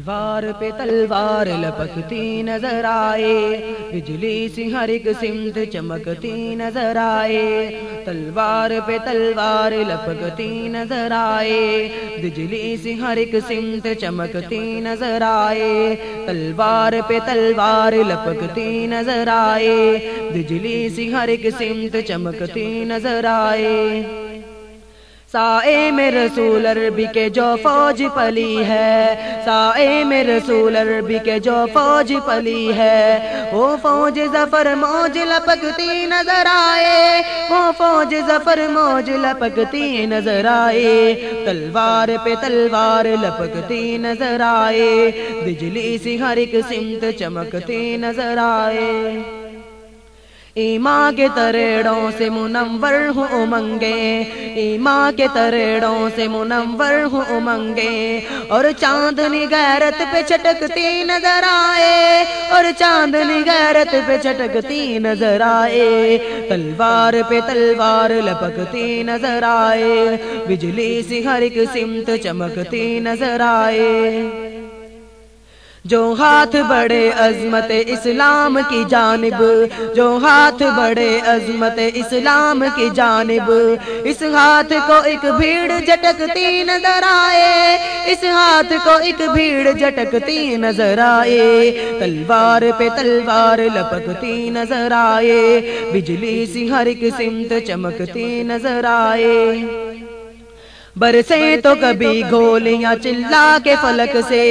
تلوار پہ تلوار لپکتی نظر آئے۔ بجلی سی ہر ایک سمت چمکتی نظر آئے۔ تلوار پہ تلوار لپکتی نظر آئے۔ بجلی سی ہر ایک سمت چمکتی نظر آئے۔ تلوار پہ تلوار لپکتی نظر آئے۔ بجلی سی ہر ایک سمت چمکتی نظر آئے۔ سائے میں رسول عربی کے جو فوج پلی ہے، سائے میں رسول عربی کے جو فوج پلی ہے۔ وہ فوج ظفر موج لپکتی نظر آئے، وہ فوج ظفر موج لپکتی نظر آئے۔ تلوار پہ تلوار لپکتی نظر آئے، بجلی سی ہر ایک سمت چمکتی نظر آئے۔ ایماں کے تریڑوں سے منور ہوں امنگے ایماں کے تریڑوں سے منور ہوں امنگے۔ اور چاندنی غیرت پہ چٹکتی نظر آئے، اور چاندنی غیرت پہ چٹکتی نظر آئے۔ تلوار پہ تلوار لپکتی نظر آئے، بجلی سی ہر ایک سمت چمکتی نظر آئے۔ جو ہاتھ بڑے عظمت اسلام کی جانب، جو ہاتھ بڑے عظمت اسلام کی جانب۔ اس ہاتھ کو ایک بھیڑ جٹکتی نظر آئے۔ اس ہاتھ کو ایک بھیڑ جٹکتی نظر آئے۔ تلوار پہ تلوار لپکتی نظر آئے۔ بجلی سی ہر ایک سمت چمکتی نظر آئے۔ برسے تو کبھی گولیاں چلا کے فلک سے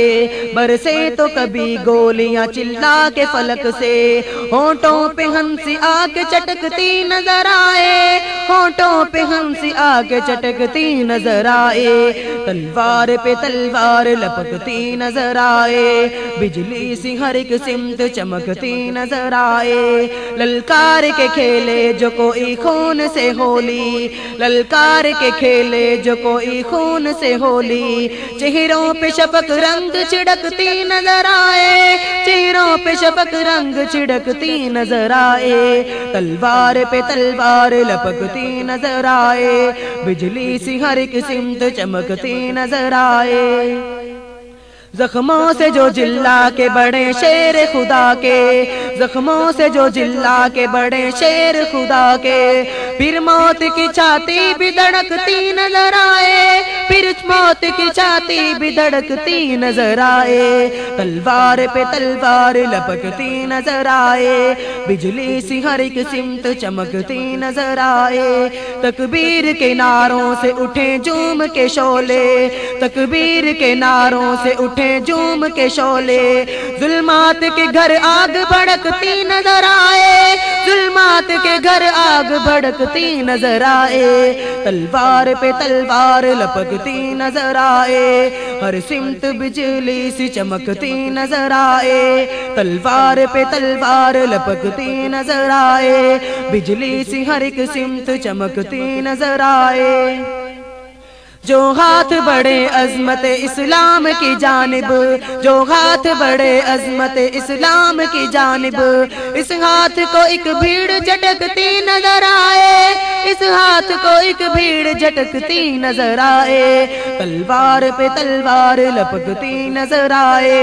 برسے تو کبھی گولیاں چلا کے فلک سے۔ ہونٹوں پہ ہنسی آگ چٹکتی نظر آئے۔ ہونٹوں پہ ہنسی آگ چٹکتی نظر آئے۔ تلوار پہ تلوار لپکتی نظر آئے۔ بجلی سی ہر ایک سمت چمکتی نظر آئے۔ للکار کے کھیلے جو کوئی خون سے ہولی۔ للکار کے کھیلے جو کوئی خون سے ہولی۔ چہروں پہ شپک رنگ چھڑکتی نظر آئے۔ چہروں پہ شپک رنگ چھڑکتی نظر آئے۔ تلوار پہ تلوار لپکتی نظر آئے۔ بجلی سی ہر ایک سمت چمکتی نظر آئے۔ زخموں سے جو جلا کے بڑے شیر خدا کے۔ زخموں سے جو جلا کے بڑے شیر خدا کے۔ پھر موت کی چھاتی بھی دھڑکتی نظر آئے۔ پھر موت کی چھاتی بھی دھڑکتی نظر آئے۔ تلوار پہ تلوار لپکتی نظر آئے۔ بجلی سی ہر ایک سمت چمکتی نظر آئے۔ تکبیر کے ناروں سے اٹھے جوم کے شولے تکبیر کے ناروں سے اٹھے اٹھے جوم کے شولے ظلمات کے گھر آگ بھڑکتی نظر آئے ظلمات کے گھر آگ بھڑکتی نظر آئے۔ تلوار پہ تلوار لپکتی نظر آئے۔ ہر سمت بجلی سی چمکتی نظر آئے۔ تلوار پہ تلوار لپکتی نظر آئے۔ بجلی سی ہر ایک سمت چمکتی نظر آئے۔ جو ہاتھ بڑے عظمت اسلام کی جانب، جو ہاتھ بڑے عظمت اسلام کی جانب، اس ہاتھ کو ایک بھیڑ جھٹکتی نظر آئے، اس ہاتھ کو ایک بھیڑ جھٹکتی نظر آئے، تلوار پہ تلوار لپکتی نظر آئے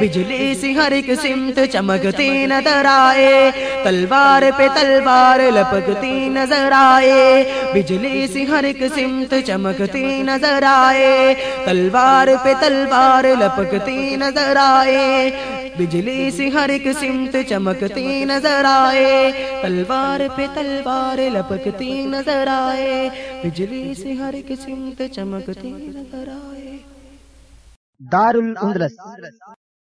بجلی سی ہر ایک سمت چمکتی نظر آئے، تلوار پہ تلوار لپکتی نظر آئے۔ بجلی سی ہر ایک سمت چمکتی نظر آئے، تلوار پہ تلوار لپکتی نظر آئے۔ بجلی سی ہر ایک سمت چمکتی نظر آئے، تلوار پہ تلوار لپکتی نظر آئے۔ بجلی سی ہر ایک سمت چمکتی نظر آئے۔ دار الاندلس